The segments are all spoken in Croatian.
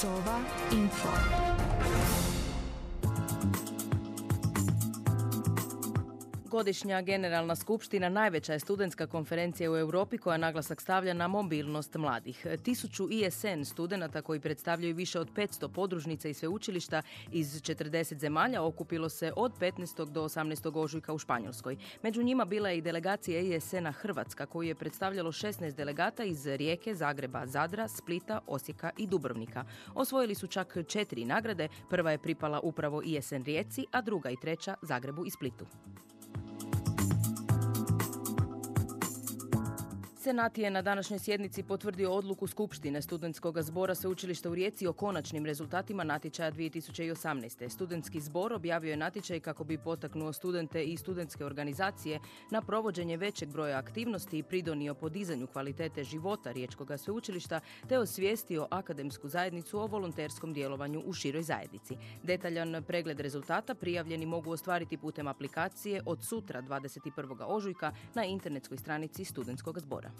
Sova Info. Godišnja generalna skupština najveća je studentska konferencija u Europi koja naglasak stavlja na mobilnost mladih. Tisuću ISN studenata koji predstavljaju više od 500 podružnica i sveučilišta iz 40 zemalja okupilo se od 15. do 18. ožujka u Španjolskoj. Među njima bila je i delegacija ISN-a Hrvatska koju je predstavljalo 16 delegata iz Rijeke, Zagreba, Zadra, Splita, Osijeka i Dubrovnika. Osvojili su čak četiri nagrade, prva je pripala upravo ISN Rijeci, a druga i treća Zagrebu i Splitu. Senat je na današnjoj sjednici potvrdio odluku Skupštine studentskog zbora Sveučilišta u Rijeci o konačnim rezultatima natječaja 2018. Studentski zbor objavio je natječaj kako bi potaknuo studente i studentske organizacije na provođenje većeg broja aktivnosti i pridonio podizanju kvalitete života Riječkog sveučilišta te osvijestio akademsku zajednicu o volonterskom djelovanju u široj zajednici. Detaljan pregled rezultata prijavljeni mogu ostvariti putem aplikacije od sutra 21. ožujka na internetskoj stranici studentskog zbora.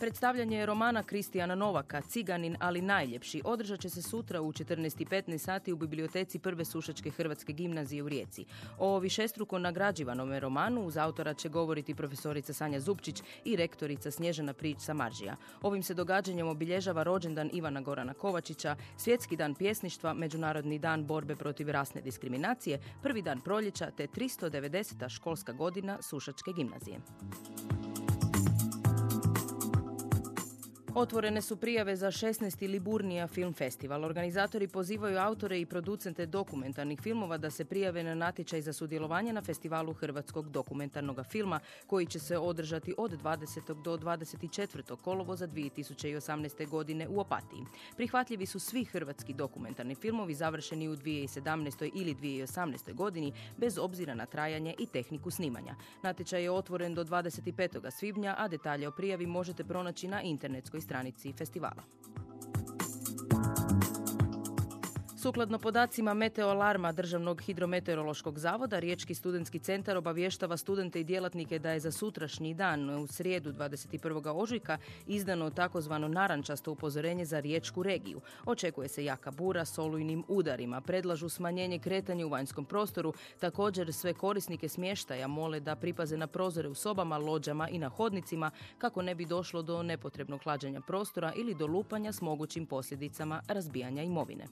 Predstavljanje romana Kristijana Novaka, Ciganin, ali najljepši, održat će se sutra u 14.15 sati u biblioteci Prve Sušačke Hrvatske gimnazije u Rijeci. O višestruko nagrađivanome romanu uz autora će govoriti profesorica Sanja Zupčić i rektorica Snježana Prić Samaržija. Ovim se događanjem obilježava rođendan Ivana Gorana Kovačića, Svjetski dan pjesništva, Međunarodni dan borbe protiv rasne diskriminacije, prvi dan proljeća te 390. školska godina Sušačke gimnazije. Otvorene su prijave za 16. Liburnija film festival. Organizatori pozivaju autore i producente dokumentarnih filmova da se prijave na natječaj za sudjelovanje na festivalu hrvatskog dokumentarnog filma koji će se održati od 20. do 24. kolovo za 2018. godine u Opatiji. Prihvatljivi su svi hrvatski dokumentarni filmovi završeni u 2017. ili 2018. godini bez obzira na trajanje i tehniku snimanja. Natječaj je otvoren do 25. svibnja, a detalje o prijavi možete pronaći na internetskoj stranici festivala. Sukladno podacima Meteoalarma Državnog hidrometeorološkog zavoda, Riječki studentski centar obavještava studente i djelatnike da je za sutrašnji dan u srijedu 21. ožujka izdano takozvano narančasto upozorenje za Riječku regiju. Očekuje se jaka bura s olujnim udarima, predlažu smanjenje kretanja u vanjskom prostoru, također sve korisnike smještaja mole da pripaze na prozore u sobama, lođama i na hodnicima kako ne bi došlo do nepotrebnog hlađenja prostora ili do lupanja s mogućim posljedicama razbijanja imovine.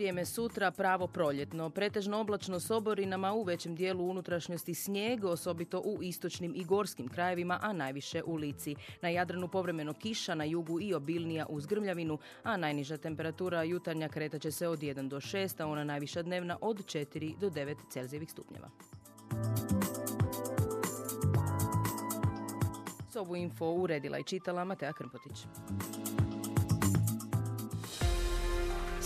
Vrijeme sutra pravo proljetno. Pretežno oblačno s oborinama u većem dijelu unutrašnjosti snijeg, osobito u istočnim i gorskim krajevima, a najviše u Lici. Na Jadranu povremeno kiša, na jugu i obilnija uz grmljavinu, a najniža temperatura jutarnja kretaće se od 1 do 6, a ona najviša dnevna od 4 do 9 Celzijevih stupnjeva. S ovu info uredila i čitala Matea Krmpotić.